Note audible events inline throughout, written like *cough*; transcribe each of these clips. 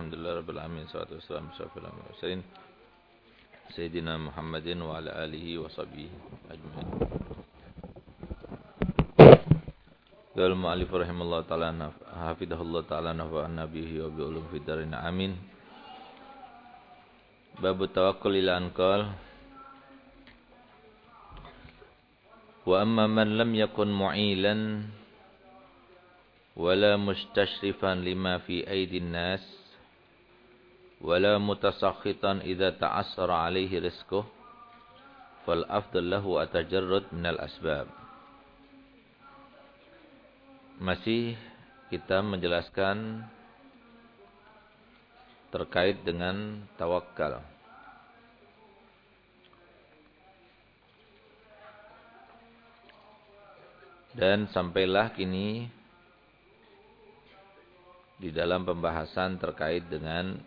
Alhamdulillah Rabbil Alamin Salatu wassalamu ala Rasulullah Sayyidina Muhammadin wa ala alihi wa sahbihi ajma'in Qala mu'allif rahimahullah ta'ala hafidahullah ta'ala nafa'an nabihi wa bi ulum fid amin Bab tawakkul ila anqal Wa amma man lam yakun mu'ilan wala mustashrifan lima fi aidin nas wala mutasakhitan idza ta'assara alaihi rizquh fal afdal lahu atajarrud minal asbab. Masih kita menjelaskan terkait dengan tawakal dan sampailah kini di dalam pembahasan terkait dengan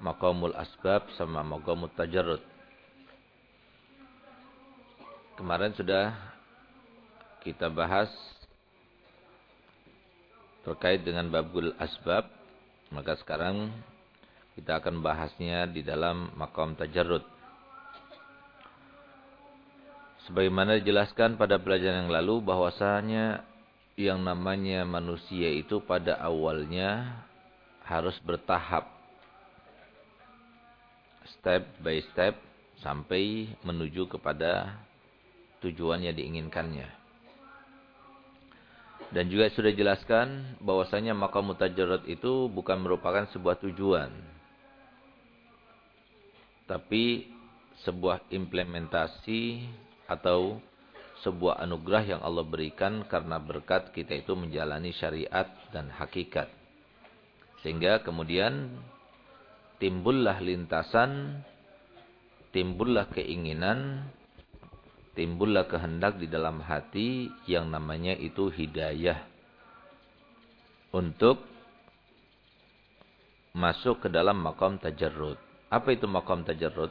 maqamul asbab sama maqamul tajarrud. Kemarin sudah kita bahas terkait dengan babul asbab, maka sekarang kita akan bahasnya di dalam maqam tajarrud. Sebagaimana dijelaskan pada pelajaran yang lalu bahwasanya yang namanya manusia itu pada awalnya harus bertahap. Step by step sampai menuju kepada tujuan yang diinginkannya. Dan juga sudah jelaskan bahwasanya makam mutajarrad itu bukan merupakan sebuah tujuan. Tapi sebuah implementasi atau sebuah anugerah yang Allah berikan karena berkat kita itu menjalani syariat dan hakikat. Sehingga kemudian timbullah lintasan, timbullah keinginan, timbullah kehendak di dalam hati yang namanya itu hidayah. Untuk masuk ke dalam makam tajarrud. Apa itu makam tajarrud?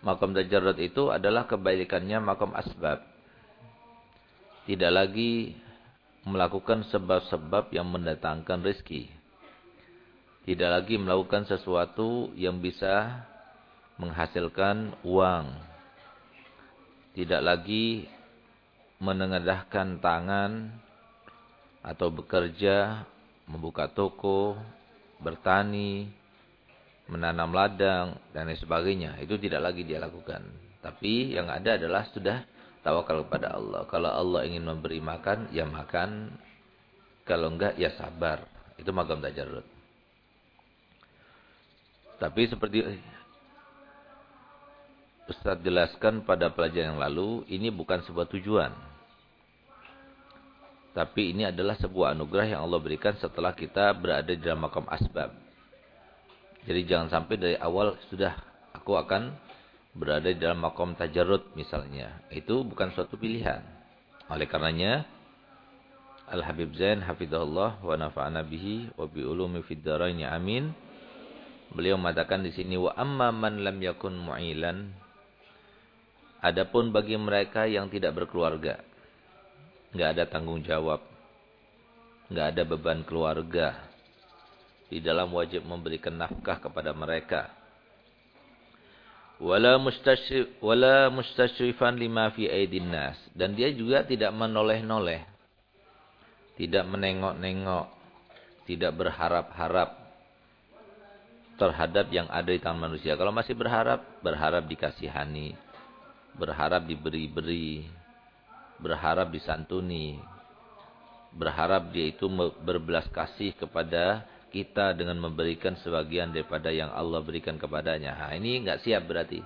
Makom tajarrud itu adalah kebalikannya makom asbab. Tidak lagi melakukan sebab-sebab yang mendatangkan rezeki. Tidak lagi melakukan sesuatu yang bisa menghasilkan uang. Tidak lagi menengadahkan tangan atau bekerja, membuka toko, bertani, menanam ladang dan lain sebagainya. Itu tidak lagi dia lakukan. Tapi yang ada adalah sudah tawakal kepada Allah. Kalau Allah ingin memberi makan, ya makan. Kalau enggak, ya sabar. Itu magam tajarrud. Tapi seperti Ustaz jelaskan pada pelajaran yang lalu, ini bukan sebuah tujuan. Tapi ini adalah sebuah anugerah yang Allah berikan setelah kita berada di dalam makam asbab. Jadi jangan sampai dari awal sudah aku akan berada di dalam makom tajarrud misalnya. Itu bukan suatu pilihan. Oleh karenanya Al-Habib Zain hafizahullah wa nafa'ana bihi wa bi ulumi fid dharain amin. Beliau mengatakan di sini wa amma man lam yakun mu'ilan Adapun bagi mereka yang tidak berkeluarga, enggak ada tanggung jawab, enggak ada beban keluarga, di dalam wajib memberikan nafkah kepada mereka. Wala mustasyrif wala mustasyrifan lima fi aidin nas dan dia juga tidak menoleh-noleh. Tidak menengok-nengok, tidak berharap-harap terhadap yang ada di tangan manusia. Kalau masih berharap, berharap dikasihani, berharap diberi-beri, berharap disantuni, berharap dia itu berbelas kasih kepada kita dengan memberikan sebagian daripada yang Allah berikan kepadanya. Nah, ini enggak siap berarti.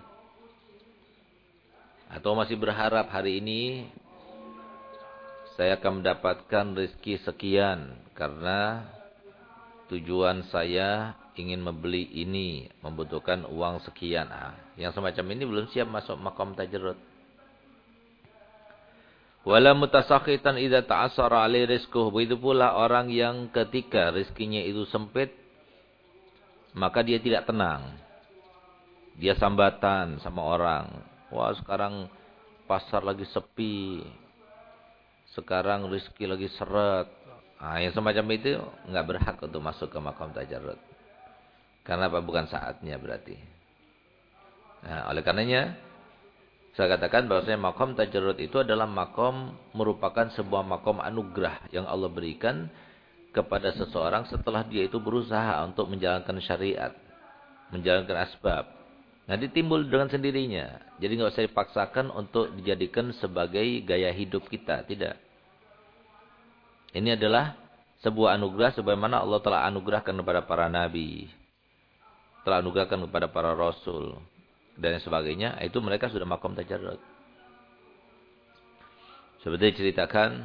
Atau masih berharap hari ini saya akan mendapatkan rezeki sekian karena tujuan saya ingin membeli ini, membutuhkan uang sekian. Nah, yang semacam ini belum siap masuk makom tajarrud. Wala mutasakhitan idza ta'assara alai rizquh. Begitu pula orang yang ketika rezekinya itu sempit maka dia tidak tenang. Dia sambatan sama orang. Wah, sekarang pasar lagi sepi. Sekarang rezeki lagi seret. Nah, yang semacam itu nggak berhak untuk masuk ke makom tajarrud. Karena apa? Bukan saatnya berarti. Nah, oleh karenanya saya katakan bahwasanya makom tajarrud itu adalah makom merupakan sebuah makom anugerah yang Allah berikan kepada seseorang setelah dia itu berusaha untuk menjalankan syariat, menjalankan asbab. Nanti timbul dengan sendirinya. Jadi nggak usah dipaksakan untuk dijadikan sebagai gaya hidup kita, tidak. Ini adalah sebuah anugerah sebagaimana Allah telah anugerahkan kepada para nabi, telah anugerahkan kepada para rasul dan sebagainya, itu mereka sudah makom tajarrud. Seperti diceritakan,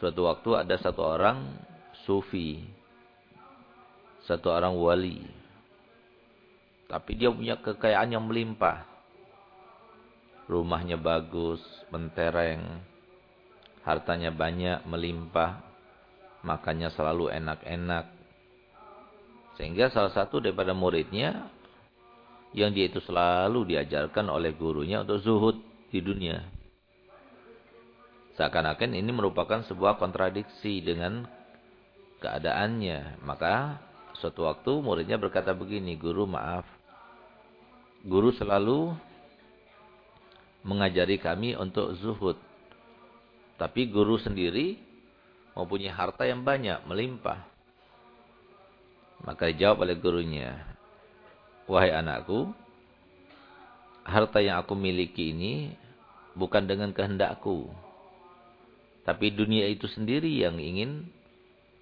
suatu waktu ada satu orang sufi, satu orang wali. Tapi dia punya kekayaan yang melimpah. Rumahnya bagus, mentereng, hartanya banyak, melimpah, makannya selalu enak-enak. Sehingga salah satu daripada muridnya yang dia itu selalu diajarkan oleh gurunya untuk zuhud di dunia. Seakan-akan ini merupakan sebuah kontradiksi dengan keadaannya. Maka suatu waktu muridnya berkata begini, guru maaf. Guru selalu mengajari kami untuk zuhud. Tapi guru sendiri mempunyai harta yang banyak, melimpah. Maka dijawab oleh gurunya, Wahai anakku, harta yang aku miliki ini bukan dengan kehendakku. Tapi dunia itu sendiri yang ingin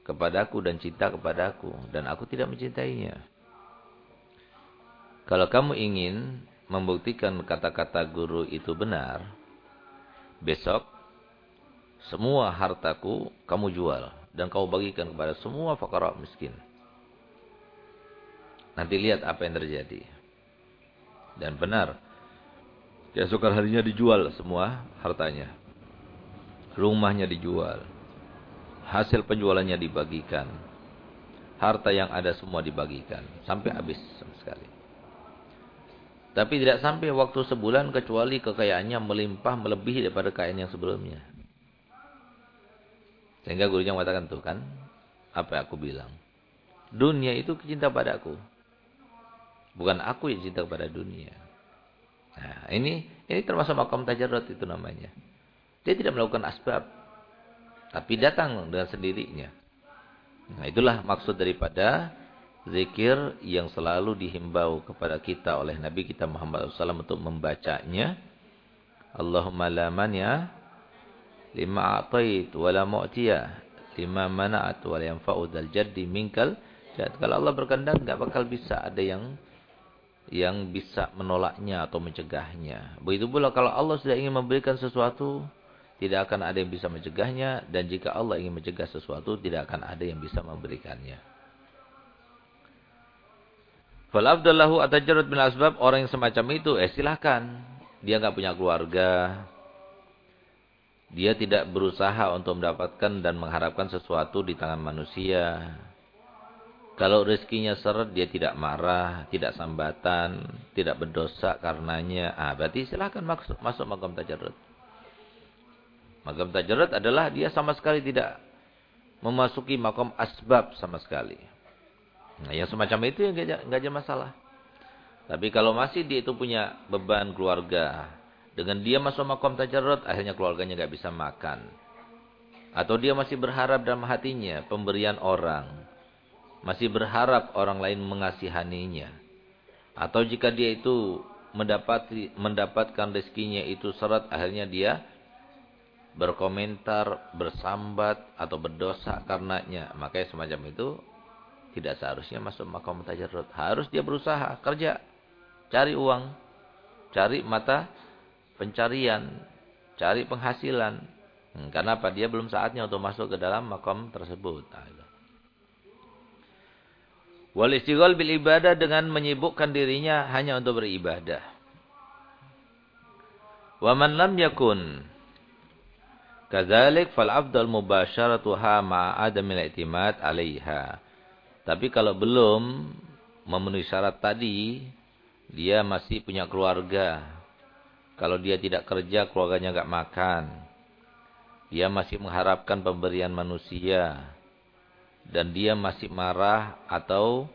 kepadaku dan cinta kepadaku. Dan aku tidak mencintainya. Kalau kamu ingin membuktikan kata-kata guru itu benar, besok semua hartaku kamu jual. Dan kamu bagikan kepada semua fakir miskin. Nanti lihat apa yang terjadi. Dan benar. Keesokan harinya dijual semua hartanya. Rumahnya dijual. Hasil penjualannya dibagikan. Harta yang ada semua dibagikan. Sampai habis sama sekali. Tapi tidak sampai waktu sebulan kecuali kekayaannya melimpah melebihi daripada kekayaan yang sebelumnya. Sehingga gurunya mengatakan tuh kan. Apa yang aku bilang. Dunia itu cinta padaku. Bukan aku yang cinta kepada dunia. Nah, ini ini termasuk makam tajarrud itu namanya. Dia tidak melakukan asbab. Tapi datang dengan sendirinya. Nah, itulah maksud daripada zikir yang selalu dihimbau kepada kita oleh Nabi kita Muhammad SAW untuk membacanya. Allahumma la manya lima a'tait wa la mu'tiya lima mana'at wa la yanfa'u dzal jaddi minkal. Kalau Allah berkehendak enggak bakal bisa ada yang yang bisa menolaknya atau mencegahnya. Begitu pula kalau Allah sudah ingin memberikan sesuatu, tidak akan ada yang bisa mencegahnya. Dan jika Allah ingin mencegah sesuatu, tidak akan ada yang bisa memberikannya. Falabdallahu atajarud bin asbab, orang yang semacam itu, eh silahkan. Dia nggak punya keluarga. Dia tidak berusaha untuk mendapatkan dan mengharapkan sesuatu di tangan manusia. Kalau rezekinya seret, dia tidak marah, tidak sambatan, tidak berdosa karenanya. Ah, berarti silahkan masuk, masuk makam tajarrud. Makam tajarrud adalah dia sama sekali tidak memasuki makam asbab sama sekali. Nah, yang semacam itu yang enggak ada masalah. Tapi kalau masih dia itu punya beban keluarga, dengan dia masuk makam tajarrud, akhirnya keluarganya enggak bisa makan. Atau dia masih berharap dalam hatinya pemberian orang masih berharap orang lain mengasihaninya. Atau jika dia itu mendapati, mendapatkan rezekinya itu seret, akhirnya dia berkomentar, bersambat, atau berdosa karenanya. Makanya semacam itu tidak seharusnya masuk makam tajarrud. Harus dia berusaha, kerja, cari uang, cari mata pencarian, cari penghasilan. Hmm, karena apa? Dia belum saatnya untuk masuk ke dalam makam tersebut. Nah, Wal istighal bil ibadah dengan menyibukkan dirinya hanya untuk beribadah. Wa man lam yakun kadzalik fal afdal mubasharatuha ma adamil i'timad 'alaiha. Tapi kalau belum memenuhi syarat tadi, dia masih punya keluarga. Kalau dia tidak kerja, keluarganya enggak makan. dia masih mengharapkan pemberian manusia dan dia masih marah atau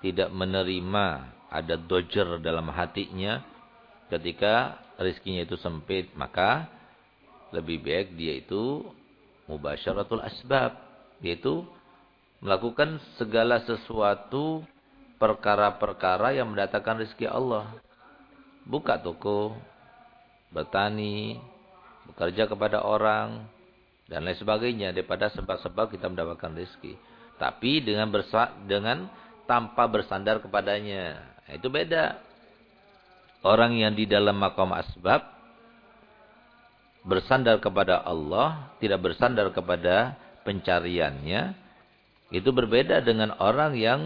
tidak menerima ada dojer dalam hatinya ketika rizkinya itu sempit maka lebih baik dia itu mubasyaratul asbab yaitu melakukan segala sesuatu perkara-perkara yang mendatangkan rezeki Allah. Buka toko bertani bekerja kepada orang, dan lain sebagainya daripada sebab-sebab kita mendapatkan rezeki. Tapi dengan bersa dengan tanpa bersandar kepadanya. Nah, itu beda. Orang yang di dalam makam asbab bersandar kepada Allah, tidak bersandar kepada pencariannya, itu berbeda dengan orang yang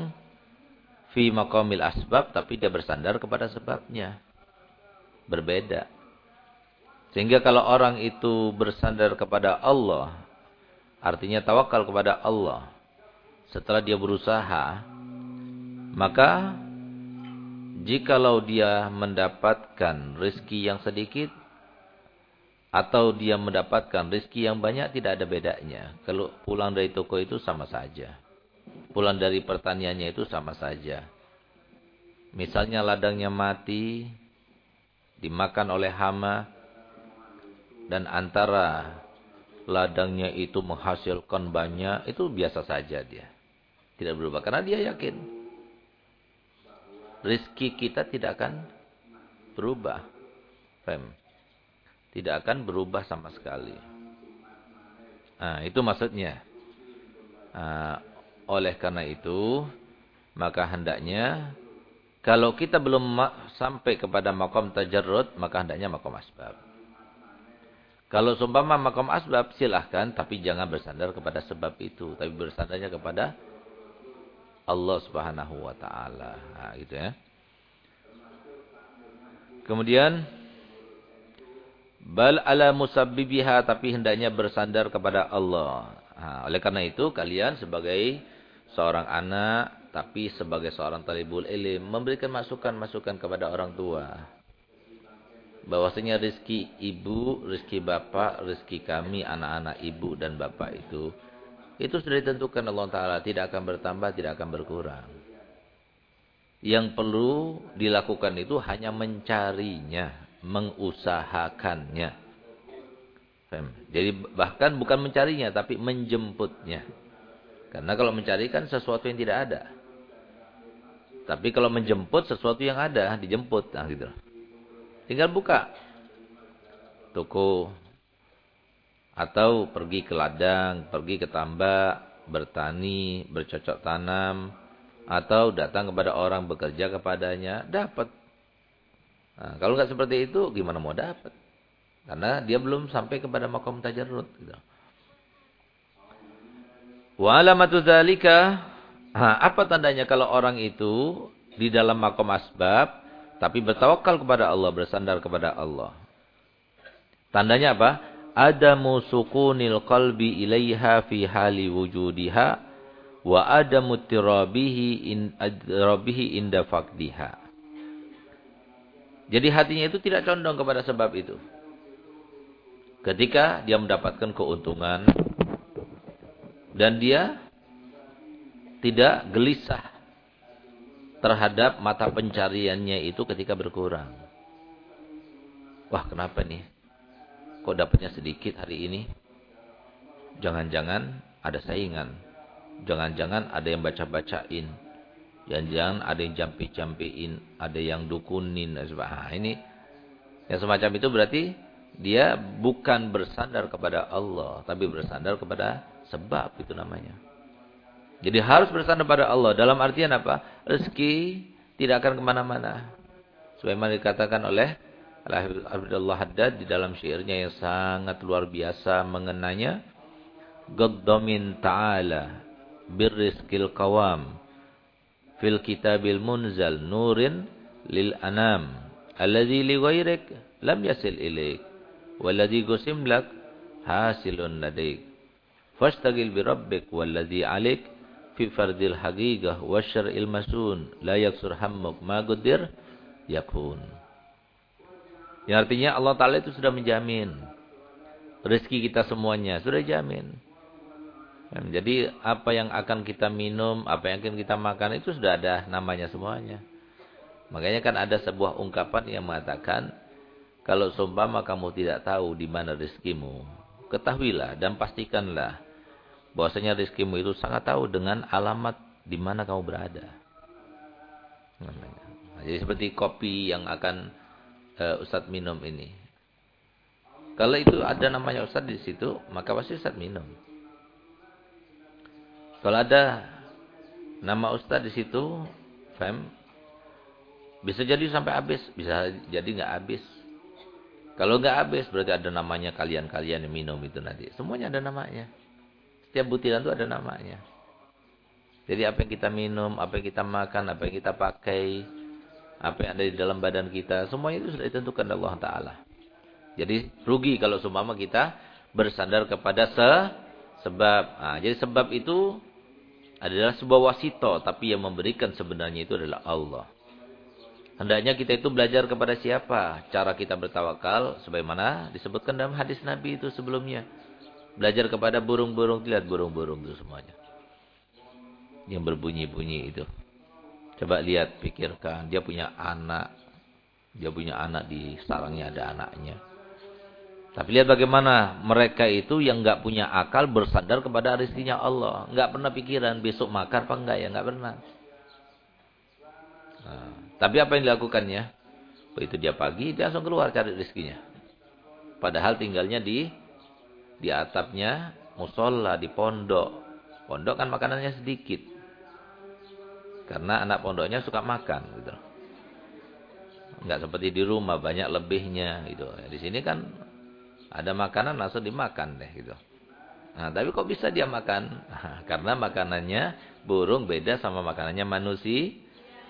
fi makamil asbab tapi dia bersandar kepada sebabnya. Berbeda. Sehingga kalau orang itu bersandar kepada Allah, artinya tawakal kepada Allah, setelah dia berusaha, maka jikalau dia mendapatkan rezeki yang sedikit, atau dia mendapatkan rezeki yang banyak, tidak ada bedanya. Kalau pulang dari toko itu sama saja. Pulang dari pertaniannya itu sama saja. Misalnya ladangnya mati, dimakan oleh hama, dan antara ladangnya itu menghasilkan banyak, itu biasa saja dia. Tidak berubah. Karena dia yakin. Rizki kita tidak akan berubah. Fem. Tidak akan berubah sama sekali. Nah, itu maksudnya. Nah, oleh karena itu, maka hendaknya, kalau kita belum sampai kepada makom tajarrud, maka hendaknya makom asbab. Kalau seumpama makom asbab silahkan tapi jangan bersandar kepada sebab itu, tapi bersandarnya kepada Allah Subhanahu wa taala. Nah, gitu ya. Kemudian bal ala musabbibiha tapi hendaknya bersandar kepada Allah. Nah, oleh karena itu kalian sebagai seorang anak tapi sebagai seorang talibul ilm memberikan masukan-masukan kepada orang tua bahwasanya rezeki ibu, rezeki bapak, rezeki kami anak-anak ibu dan bapak itu itu sudah ditentukan Allah taala tidak akan bertambah, tidak akan berkurang. Yang perlu dilakukan itu hanya mencarinya, mengusahakannya. Jadi bahkan bukan mencarinya tapi menjemputnya. Karena kalau mencari kan sesuatu yang tidak ada. Tapi kalau menjemput sesuatu yang ada, dijemput. Nah gitu. Tinggal buka toko atau pergi ke ladang, pergi ke tambak, bertani, bercocok tanam atau datang kepada orang bekerja kepadanya, dapat. Nah, kalau nggak seperti itu gimana mau dapat? Karena dia belum sampai kepada makom tajarrud gitu. Wa alamatu dzalika, apa tandanya kalau orang itu di dalam makom asbab tapi bertawakal kepada Allah, bersandar kepada Allah. Tandanya apa? Adamu sukunil qalbi ilaiha fi hali wujudiha wa adamu tirabihi in adrabihi inda faqdiha. Jadi hatinya itu tidak condong kepada sebab itu. Ketika dia mendapatkan keuntungan dan dia tidak gelisah terhadap mata pencariannya itu ketika berkurang. Wah, kenapa nih? Kok dapatnya sedikit hari ini? Jangan-jangan ada saingan. Jangan-jangan ada yang baca-bacain. Jangan-jangan ada yang jampi-jampiin, ada yang dukunin. Nah, ini yang semacam itu berarti dia bukan bersandar kepada Allah, tapi bersandar kepada sebab itu namanya. Jadi harus bersandar pada Allah. Dalam artian apa? Rezeki tidak akan ke mana-mana. Sebagaimana dikatakan oleh Abdullah Haddad di dalam syairnya yang sangat luar biasa mengenanya. Gaddamin ta'ala birrizkil qawam fil kitabil munzal nurin lil anam alladhi li lam yasil ilaik walladhi gusim lak hasilun ladaik fastagil bi rabbik walladhi alik fi fardil haqiqah wa syar'il masun la yaksur hammuk ma gudir yakun. Yang artinya Allah Ta'ala itu sudah menjamin rezeki kita semuanya. Sudah jamin. Jadi apa yang akan kita minum, apa yang akan kita makan itu sudah ada namanya semuanya. Makanya kan ada sebuah ungkapan yang mengatakan, kalau seumpama kamu tidak tahu di mana rezekimu, ketahuilah dan pastikanlah bahwasanya rezekimu itu sangat tahu dengan alamat di mana kamu berada. Nah, jadi seperti kopi yang akan uh, Ustadz minum ini. Kalau itu ada namanya Ustadz di situ, maka pasti Ustadz minum. Kalau ada nama Ustadz di situ, fam, bisa jadi sampai habis, bisa jadi nggak habis. Kalau nggak habis berarti ada namanya kalian-kalian yang minum itu nanti. Semuanya ada namanya. Setiap butiran itu ada namanya. Jadi apa yang kita minum, apa yang kita makan, apa yang kita pakai, apa yang ada di dalam badan kita, semuanya itu sudah ditentukan Allah Ta'ala. Jadi rugi kalau seumpama kita bersandar kepada se sebab. Nah, jadi sebab itu adalah sebuah wasito, tapi yang memberikan sebenarnya itu adalah Allah. Hendaknya kita itu belajar kepada siapa? Cara kita bertawakal sebagaimana disebutkan dalam hadis Nabi itu sebelumnya. Belajar kepada burung-burung, lihat burung-burung itu semuanya. Yang berbunyi-bunyi itu. Coba lihat, pikirkan, dia punya anak. Dia punya anak di sarangnya ada anaknya. Tapi lihat bagaimana mereka itu yang nggak punya akal bersandar kepada rezekinya Allah. nggak pernah pikiran besok makan apa enggak ya, nggak pernah. Nah, tapi apa yang dilakukannya? Begitu dia pagi, dia langsung keluar cari rezekinya. Padahal tinggalnya di di atapnya musola, di pondok. Pondok kan makanannya sedikit. Karena anak pondoknya suka makan gitu. Enggak seperti di rumah banyak lebihnya gitu. Di sini kan ada makanan langsung dimakan deh gitu. Nah, tapi kok bisa dia makan? *laughs* karena makanannya burung beda sama makanannya manusia.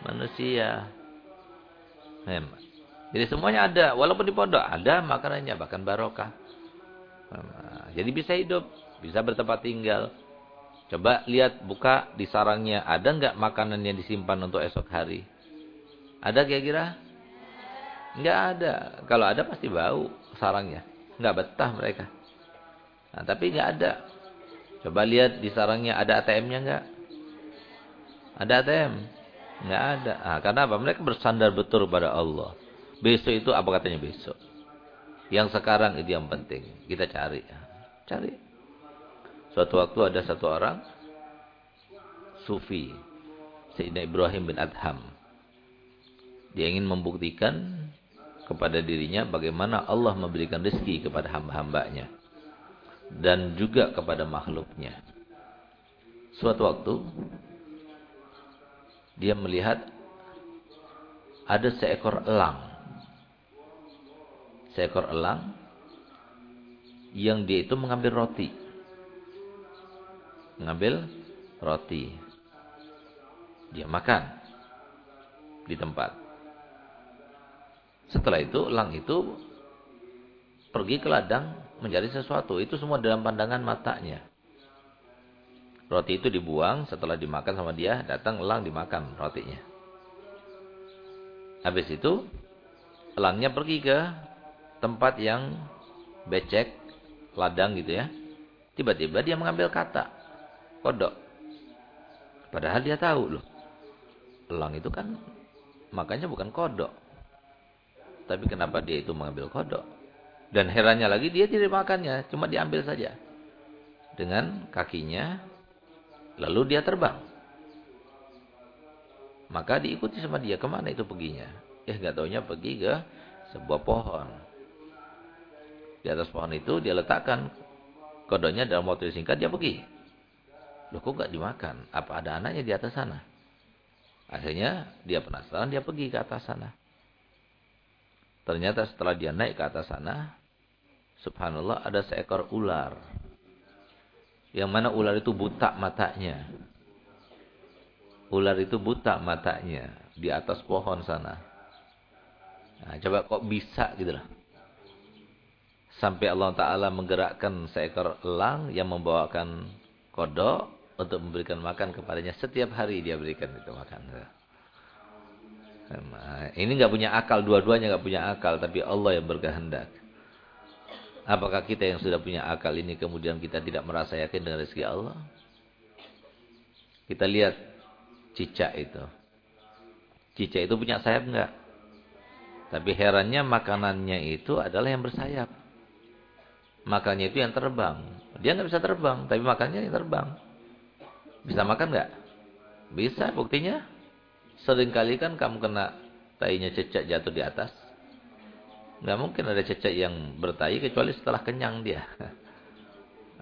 Manusia. Jadi semuanya ada, walaupun di pondok ada makanannya, bahkan barokah. Jadi bisa hidup, bisa bertempat tinggal. Coba lihat buka di sarangnya, ada nggak makanan yang disimpan untuk esok hari? Ada kira-kira? Nggak ada. Kalau ada pasti bau sarangnya, nggak betah mereka. Nah, tapi nggak ada. Coba lihat di sarangnya ada ATM-nya nggak? Ada ATM? Nggak ada. Nah, karena apa? Mereka bersandar betul pada Allah. Besok itu apa katanya besok? Yang sekarang itu yang penting. Kita cari. Cari. Suatu waktu ada satu orang. Sufi. Sayyidina Ibrahim bin Adham. Dia ingin membuktikan kepada dirinya bagaimana Allah memberikan rezeki kepada hamba-hambanya. Dan juga kepada makhluknya. Suatu waktu dia melihat ada seekor elang. Seekor elang yang dia itu mengambil roti. Mengambil roti. Dia makan di tempat. Setelah itu elang itu pergi ke ladang mencari sesuatu. Itu semua dalam pandangan matanya. Roti itu dibuang, setelah dimakan sama dia, datang elang dimakan rotinya. Habis itu, elangnya pergi ke tempat yang becek, ladang gitu ya. Tiba-tiba dia mengambil kata, kodok. Padahal dia tahu loh. Elang itu kan makanya bukan kodok. Tapi kenapa dia itu mengambil kodok? Dan herannya lagi dia tidak makannya, cuma diambil saja. Dengan kakinya Lalu dia terbang. Maka diikuti sama dia. Ke mana itu perginya? Eh gak taunya pergi ke sebuah pohon. Di atas pohon itu dia letakkan kodoknya dalam waktu singkat dia pergi. Loh kok gak dimakan? Apa ada anaknya di atas sana? Akhirnya dia penasaran dia pergi ke atas sana. Ternyata setelah dia naik ke atas sana, subhanallah ada seekor ular yang mana ular itu buta matanya. Ular itu buta matanya di atas pohon sana. Nah, coba kok bisa gitu lah. Sampai Allah Ta'ala menggerakkan seekor elang yang membawakan kodok untuk memberikan makan kepadanya. Setiap hari dia berikan itu makan. Ini nggak punya akal, dua-duanya nggak punya akal, tapi Allah yang berkehendak. Apakah kita yang sudah punya akal ini kemudian kita tidak merasa yakin dengan rezeki Allah? Kita lihat cicak itu. Cicak itu punya sayap enggak? Tapi herannya makanannya itu adalah yang bersayap. Makannya itu yang terbang. Dia nggak bisa terbang, tapi makannya yang terbang. Bisa makan enggak? Bisa, buktinya. Seringkali kan kamu kena tainya cicak jatuh di atas. Nggak mungkin ada cecek yang bertai kecuali setelah kenyang dia.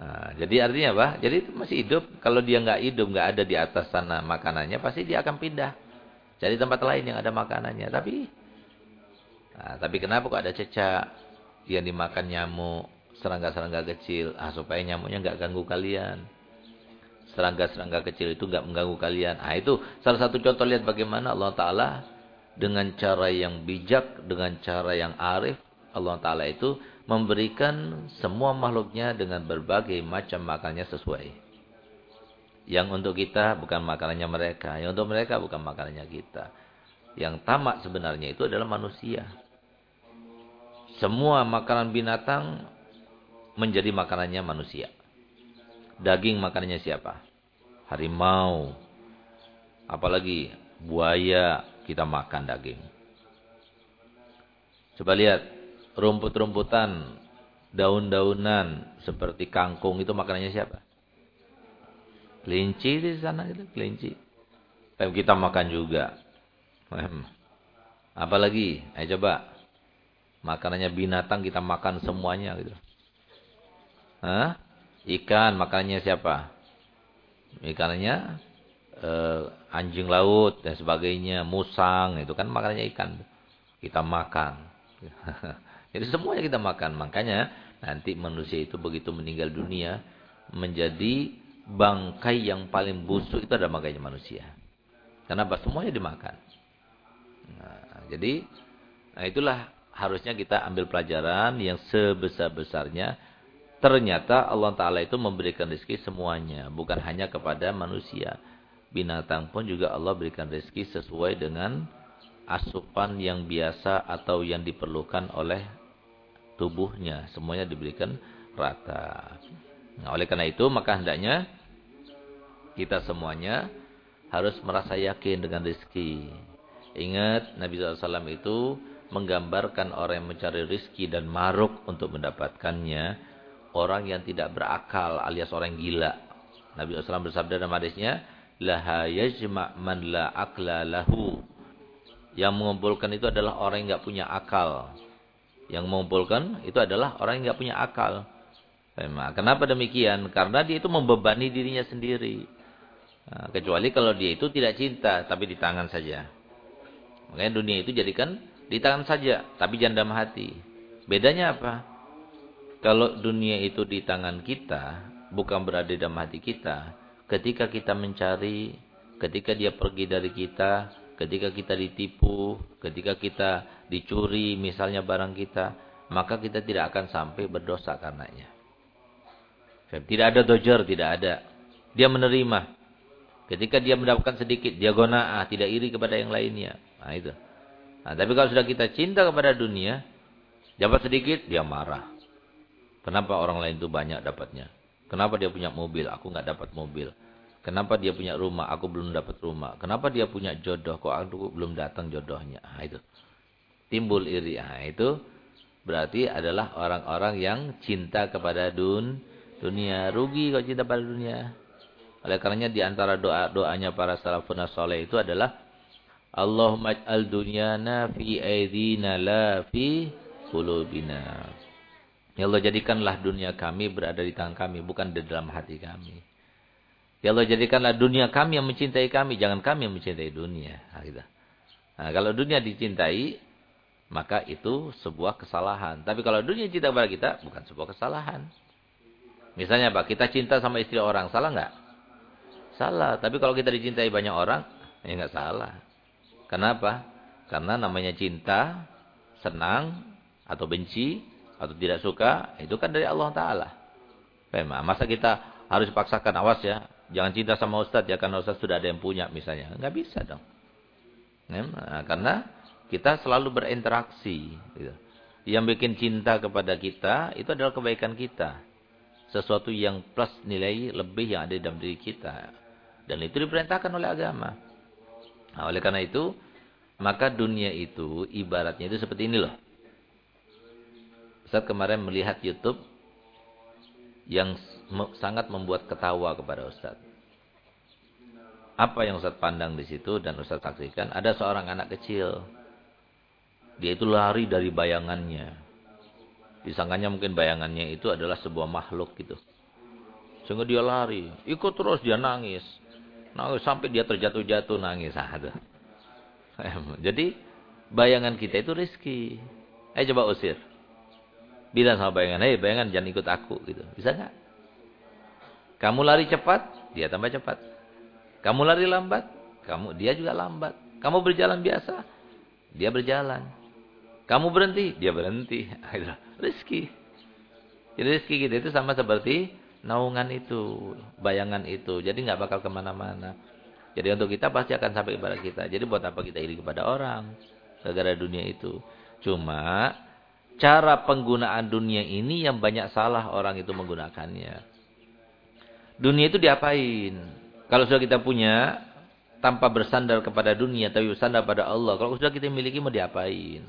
Nah, *laughs* jadi artinya apa? Jadi itu masih hidup. Kalau dia nggak hidup, nggak ada di atas sana makanannya, pasti dia akan pindah. Cari tempat lain yang ada makanannya. Tapi, nah, tapi kenapa kok ada cecak yang dimakan nyamuk, serangga-serangga kecil? Ah, supaya nyamuknya nggak ganggu kalian. Serangga-serangga kecil itu nggak mengganggu kalian. Ah, itu salah satu contoh lihat bagaimana Allah Taala dengan cara yang bijak, dengan cara yang arif, Allah Ta'ala itu memberikan semua makhluknya dengan berbagai macam makannya sesuai. Yang untuk kita bukan makanannya mereka, yang untuk mereka bukan makanannya kita. Yang tamak sebenarnya itu adalah manusia. Semua makanan binatang menjadi makanannya manusia. Daging makanannya siapa? Harimau. Apalagi buaya, kita makan daging. Coba lihat rumput-rumputan, daun-daunan seperti kangkung itu makanannya siapa? Kelinci di sana itu, kelinci. Tapi kita makan juga. Apalagi, ayo coba. Makanannya binatang kita makan semuanya gitu. Hah? Ikan makanannya siapa? Ikannya eh, anjing laut dan sebagainya, musang, itu kan makanannya ikan. Kita makan. *laughs* Jadi semuanya kita makan. Makanya nanti manusia itu begitu meninggal dunia menjadi bangkai yang paling busuk itu ada makanya manusia. Kenapa? Semuanya dimakan. Nah, jadi nah itulah harusnya kita ambil pelajaran yang sebesar-besarnya. Ternyata Allah Ta'ala itu memberikan rezeki semuanya. Bukan hanya kepada manusia binatang pun juga Allah berikan rezeki sesuai dengan asupan yang biasa atau yang diperlukan oleh tubuhnya. Semuanya diberikan rata. Nah, oleh karena itu maka hendaknya kita semuanya harus merasa yakin dengan rezeki. Ingat Nabi SAW itu menggambarkan orang yang mencari rezeki dan maruk untuk mendapatkannya. Orang yang tidak berakal alias orang gila. Nabi SAW bersabda dalam hadisnya, laha yajma' man la akla lahu. Yang mengumpulkan itu adalah orang yang enggak punya akal. Yang mengumpulkan itu adalah orang yang enggak punya akal. Kenapa demikian? Karena dia itu membebani dirinya sendiri. Nah, kecuali kalau dia itu tidak cinta, tapi di tangan saja. Makanya dunia itu jadikan di tangan saja, tapi jangan dalam hati. Bedanya apa? Kalau dunia itu di tangan kita, bukan berada dalam hati kita, ketika kita mencari, ketika dia pergi dari kita, ketika kita ditipu, ketika kita dicuri misalnya barang kita, maka kita tidak akan sampai berdosa karenanya. Tidak ada dojer, tidak ada. Dia menerima. Ketika dia mendapatkan sedikit, dia gona'ah, tidak iri kepada yang lainnya. Nah itu. Nah, tapi kalau sudah kita cinta kepada dunia, dapat sedikit, dia marah. Kenapa orang lain itu banyak dapatnya? Kenapa dia punya mobil, aku nggak dapat mobil. Kenapa dia punya rumah, aku belum dapat rumah. Kenapa dia punya jodoh, kok aku belum datang jodohnya. Nah, itu. Timbul iri. Nah, itu berarti adalah orang-orang yang cinta kepada dun, dunia. Rugi kalau cinta pada dunia. Oleh karenanya di antara doa-doanya para salafun soleh itu adalah Allahumma al dunyana fi aidina la fi qulubina. Ya Allah jadikanlah dunia kami berada di tangan kami, bukan di dalam hati kami. Ya Allah jadikanlah dunia kami yang mencintai kami, jangan kami yang mencintai dunia. Nah, gitu. nah, kalau dunia dicintai, maka itu sebuah kesalahan. Tapi kalau dunia cinta kepada kita, bukan sebuah kesalahan. Misalnya Pak, kita cinta sama istri orang, salah nggak? Salah. Tapi kalau kita dicintai banyak orang, ya nggak salah. Kenapa? Karena namanya cinta, senang, atau benci, atau tidak suka, itu kan dari Allah Ta'ala. Memang, masa kita harus paksakan, awas ya, jangan cinta sama Ustadz ya, karena Ustadz sudah ada yang punya misalnya. Nggak bisa dong. Nah, karena kita selalu berinteraksi. Gitu. Yang bikin cinta kepada kita itu adalah kebaikan kita. Sesuatu yang plus nilai lebih yang ada dalam diri kita. Dan itu diperintahkan oleh agama. Nah, oleh karena itu, maka dunia itu ibaratnya itu seperti ini loh. Ustaz kemarin melihat YouTube yang sangat membuat ketawa kepada Ustaz. Apa yang Ustaz pandang di situ dan Ustaz saksikan, ada seorang anak kecil. Dia itu lari dari bayangannya. Disangkanya mungkin bayangannya itu adalah sebuah makhluk gitu. Sehingga dia lari, ikut terus dia nangis. Nangis sampai dia terjatuh-jatuh nangis. *laughs* Jadi bayangan kita itu rizki. Ayo coba usir. Bilang sama bayangan, hei bayangan jangan ikut aku gitu. Bisa nggak? Kamu lari cepat, dia tambah cepat. Kamu lari lambat, kamu dia juga lambat. Kamu berjalan biasa, dia berjalan. Kamu berhenti, dia berhenti. *laughs* Rizki. Jadi rizki kita itu sama seperti naungan itu, bayangan itu. Jadi nggak bakal ke mana-mana. Jadi untuk kita pasti akan sampai kepada kita. Jadi buat apa kita iri kepada orang? Gara-gara dunia itu. Cuma cara penggunaan dunia ini yang banyak salah orang itu menggunakannya. Dunia itu diapain? Kalau sudah kita punya, tanpa bersandar kepada dunia, tapi bersandar pada Allah. Kalau sudah kita miliki, mau diapain?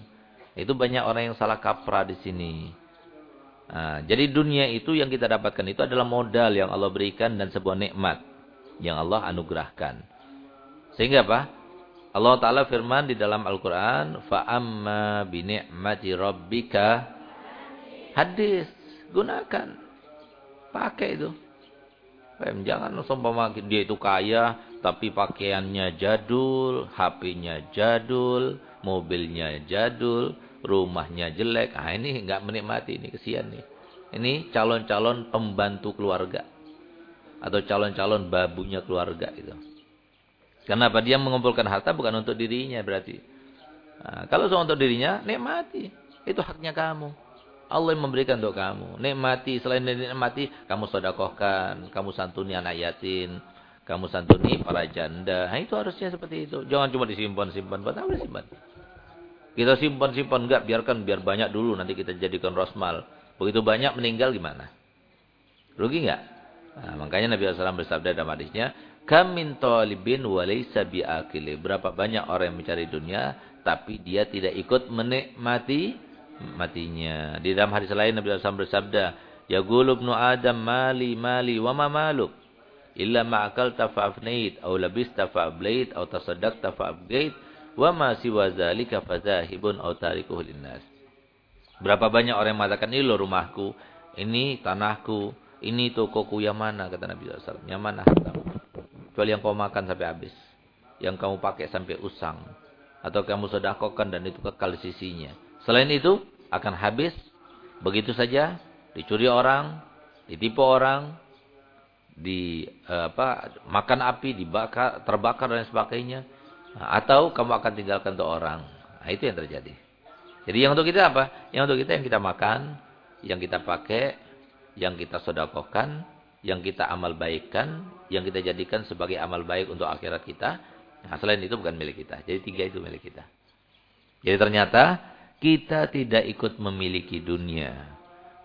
Itu banyak orang yang salah kaprah di sini. Nah, jadi dunia itu yang kita dapatkan itu adalah modal yang Allah berikan dan sebuah nikmat yang Allah anugerahkan. Sehingga apa? Allah Ta'ala firman di dalam Al-Quran, فَأَمَّا بِنِعْمَةِ رَبِّكَ Hadis, gunakan. Pakai itu. Jangan sumpah dia itu kaya, tapi pakaiannya jadul, HP-nya jadul, mobilnya jadul, rumahnya jelek. Ah ini nggak menikmati, ini kesian nih. Ini calon-calon pembantu keluarga. Atau calon-calon babunya keluarga itu. Kenapa dia mengumpulkan harta bukan untuk dirinya berarti. Nah, kalau semua untuk dirinya, nikmati. Itu haknya kamu. Allah yang memberikan untuk kamu. Nikmati, selain nikmati, kamu sodakohkan, kamu santuni anak yatim, kamu santuni para janda. Nah, itu harusnya seperti itu. Jangan cuma disimpan-simpan. Buat apa disimpan? Kita simpan-simpan enggak, biarkan biar banyak dulu nanti kita jadikan rosmal. Begitu banyak meninggal gimana? Rugi enggak? Nah, makanya Nabi SAW bersabda dalam hadisnya, Kamin talibin walaysa biakili. Berapa banyak orang yang mencari dunia tapi dia tidak ikut menikmati matinya. Di dalam hadis lain Nabi SAW bersabda, Ya gulubnu Adam mali mali wa ma maluk. Illa ma'akal tafa'afnait, au labis tafa'ablait, au tasadak tafa'abgait, wa ma siwa zalika fazahibun au tarikuh linnas. Berapa banyak orang yang mengatakan, ini loh rumahku, ini tanahku, ini tokoku yang mana, kata Nabi SAW. Yang mana hartamu? Kecuali yang kau makan sampai habis. Yang kamu pakai sampai usang. Atau kamu sedekahkan dan itu kekal di sisinya. Selain itu, akan habis. Begitu saja. Dicuri orang. Ditipu orang. Di eh, apa makan api, dibakar, terbakar dan sebagainya. Atau kamu akan tinggalkan untuk orang. Nah, itu yang terjadi. Jadi yang untuk kita apa? Yang untuk kita yang kita makan, yang kita pakai, yang kita sodakokan, yang kita amal baikkan, yang kita jadikan sebagai amal baik untuk akhirat kita. Nah, selain itu bukan milik kita. Jadi tiga itu milik kita. Jadi ternyata kita tidak ikut memiliki dunia.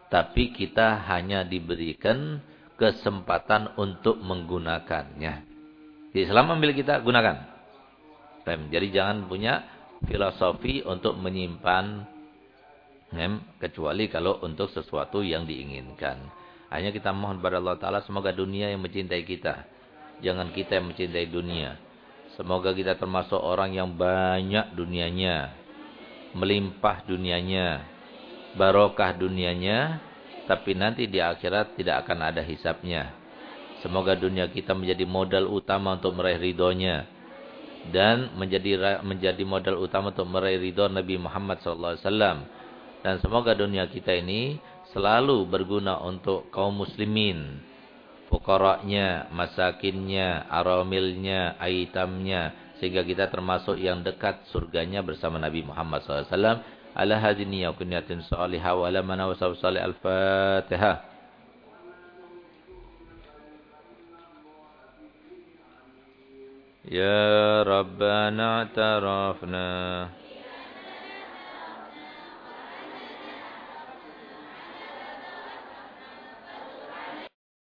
Tapi kita hanya diberikan kesempatan untuk menggunakannya. Jadi selama milik kita, gunakan. Jadi jangan punya filosofi untuk menyimpan kecuali kalau untuk sesuatu yang diinginkan. Hanya kita mohon kepada Allah Ta'ala semoga dunia yang mencintai kita. Jangan kita yang mencintai dunia. Semoga kita termasuk orang yang banyak dunianya. Melimpah dunianya. Barokah dunianya. Tapi nanti di akhirat tidak akan ada hisapnya. Semoga dunia kita menjadi modal utama untuk meraih ridhonya. Dan menjadi menjadi modal utama untuk meraih ridho Nabi Muhammad SAW. Dan semoga dunia kita ini selalu berguna untuk kaum muslimin. Fukara'nya, masakinnya, aramilnya, aitamnya. Sehingga kita termasuk yang dekat surganya bersama Nabi Muhammad SAW. Ala hadini ya kunyatin salihah wa ala mana wa salih al-fatihah. Ya Rabbana tarafna.